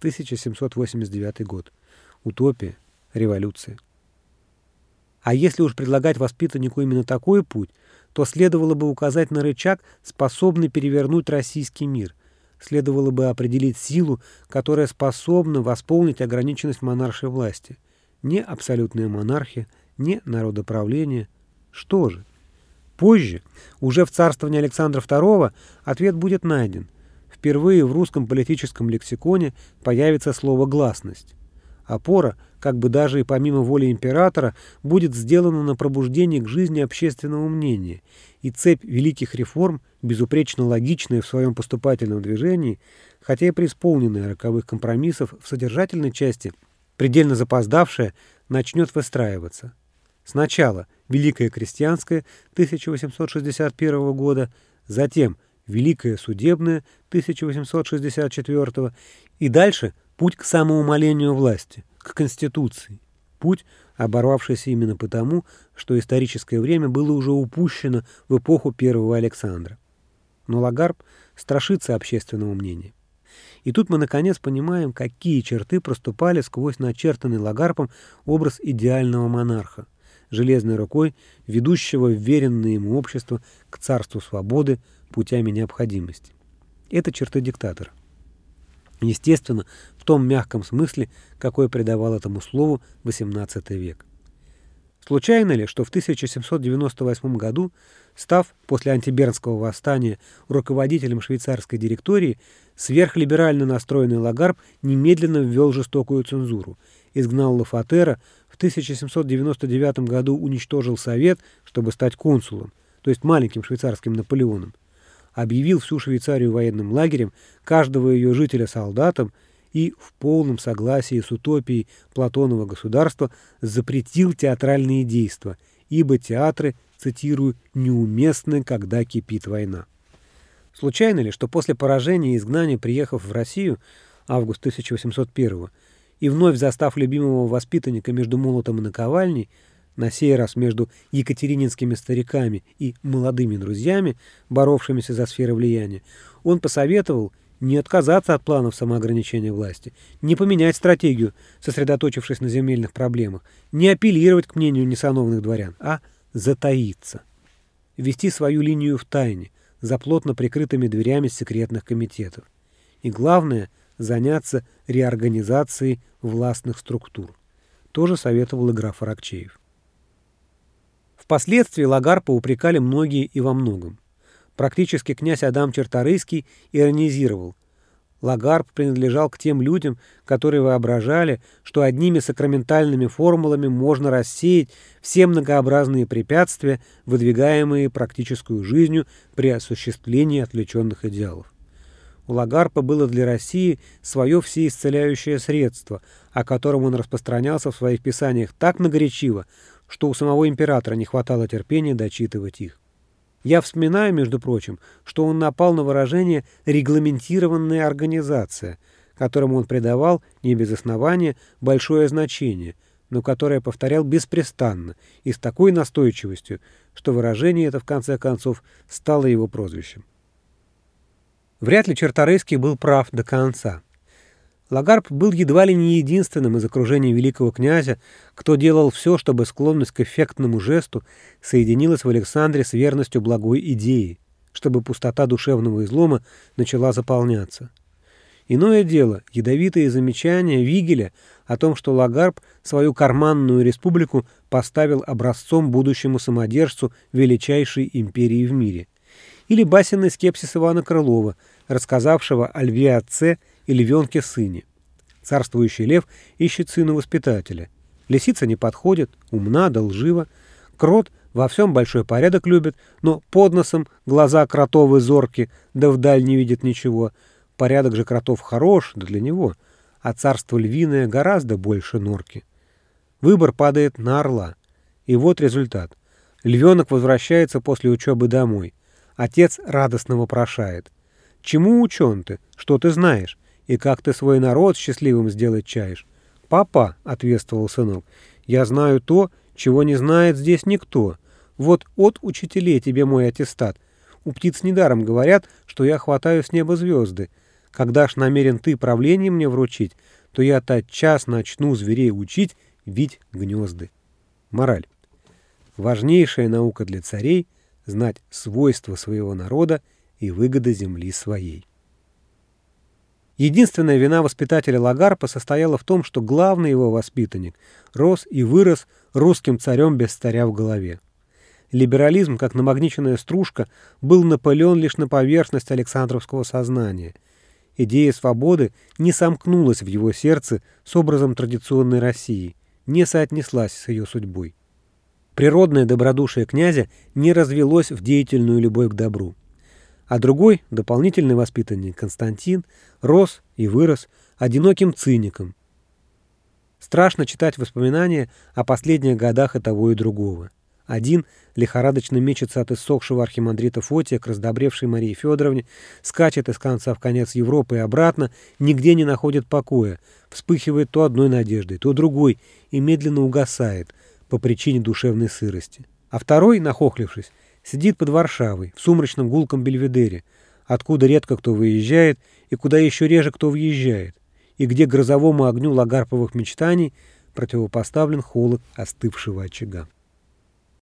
1789 год. Утопия, революция. А если уж предлагать воспитаннику именно такой путь, то следовало бы указать на рычаг, способный перевернуть российский мир. Следовало бы определить силу, которая способна восполнить ограниченность монаршей власти. Не абсолютная монархия, не народоправление. Что же? Позже, уже в царствовании Александра II, ответ будет найден. Впервые в русском политическом лексиконе появится слово «гласность». Опора, как бы даже и помимо воли императора, будет сделана на пробуждение к жизни общественного мнения, и цепь великих реформ, безупречно логичная в своем поступательном движении, хотя и преисполненная роковых компромиссов в содержательной части, предельно запоздавшая, начнет выстраиваться. Сначала Великое крестьянское 1861 года, затем Великое судебное 1864 и дальше путь к самоумолению власти, к Конституции. Путь, оборвавшийся именно потому, что историческое время было уже упущено в эпоху первого Александра. Но Лагарб страшится общественного мнения. И тут мы наконец понимаем, какие черты проступали сквозь начертанный Лагарпом образ идеального монарха – железной рукой ведущего вверенное ему общество к царству свободы путями необходимости. Это черты диктатора. Естественно, в том мягком смысле, какой придавал этому слову XVIII век. Случайно ли, что в 1798 году, став после антибернского восстания руководителем швейцарской директории, сверхлиберально настроенный Лагарб немедленно ввел жестокую цензуру, изгнал Лафатера, в 1799 году уничтожил Совет, чтобы стать консулом, то есть маленьким швейцарским Наполеоном, объявил всю Швейцарию военным лагерем, каждого ее жителя солдатом и в полном согласии с утопией Платонова государства запретил театральные действия, ибо театры, цитирую, «неуместны, когда кипит война». Случайно ли, что после поражения и изгнания, приехав в Россию, август 1801 и вновь застав любимого воспитанника между молотом и наковальней, на сей раз между екатерининскими стариками и молодыми друзьями, боровшимися за сферы влияния, он посоветовал не отказаться от планов самоограничения власти, не поменять стратегию, сосредоточившись на земельных проблемах, не апеллировать к мнению несановных дворян, а затаиться. Вести свою линию в тайне, за плотно прикрытыми дверями секретных комитетов. И главное – заняться реорганизацией властных структур. То же советовал и граф Аракчеев. Впоследствии Лагарпа упрекали многие и во многом. Практически князь Адам Чарторыйский иронизировал. Лагарп принадлежал к тем людям, которые воображали, что одними сакраментальными формулами можно рассеять все многообразные препятствия, выдвигаемые практическую жизнью при осуществлении отвлеченных идеалов. У Лагарпа было для России свое всеисцеляющее средство, о котором он распространялся в своих писаниях так многоречиво, что у самого императора не хватало терпения дочитывать их. Я вспоминаю, между прочим, что он напал на выражение «регламентированная организация», которому он придавал, не без основания, большое значение, но которое повторял беспрестанно и с такой настойчивостью, что выражение это, в конце концов, стало его прозвищем. Вряд ли Черторийский был прав до конца. Лагарб был едва ли не единственным из окружения великого князя, кто делал все, чтобы склонность к эффектному жесту соединилась в Александре с верностью благой идеи, чтобы пустота душевного излома начала заполняться. Иное дело, ядовитые замечания Вигеля о том, что Лагарб свою карманную республику поставил образцом будущему самодержцу величайшей империи в мире. Или басенный скепсис Ивана Крылова – рассказавшего о льве отце и львенке сыне. Царствующий лев ищет сына воспитателя. Лисица не подходит, умна да лжива. Крот во всем большой порядок любит, но под носом глаза кротовы зорки, да вдаль не видит ничего. Порядок же кротов хорош, да для него, а царство львиное гораздо больше норки. Выбор падает на орла. И вот результат. Львенок возвращается после учебы домой. Отец радостно вопрошает — Чему учен ты? Что ты знаешь? И как ты свой народ счастливым сделать чаешь? Папа, — ответствовал сынок, — я знаю то, чего не знает здесь никто. Вот от учителей тебе мой аттестат. У птиц недаром говорят, что я хватаю с неба звезды. Когда ж намерен ты правление мне вручить, то я тотчас начну зверей учить вить гнезды. Мораль. Важнейшая наука для царей — знать свойства своего народа и выгоды земли своей. Единственная вина воспитателя Лагарпа состояла в том, что главный его воспитанник рос и вырос русским царем без царя в голове. Либерализм, как намагниченная стружка, был напылен лишь на поверхность Александровского сознания. Идея свободы не сомкнулась в его сердце с образом традиционной России, не соотнеслась с ее судьбой. Природное добродушие князя не развелось в деятельную любовь к добру а другой, дополнительный воспитанник Константин, рос и вырос одиноким циником. Страшно читать воспоминания о последних годах и того и другого. Один лихорадочно мечется от иссохшего архимандрита Фотия к раздобревшей Марии Федоровне, скачет из конца в конец Европы и обратно, нигде не находит покоя, вспыхивает то одной надеждой, то другой и медленно угасает по причине душевной сырости. А второй, нахохлившись, Сидит под Варшавой, в сумрачном гулком бельведере, откуда редко кто выезжает и куда еще реже кто въезжает, и где грозовому огню лагарповых мечтаний противопоставлен холод остывшего очага.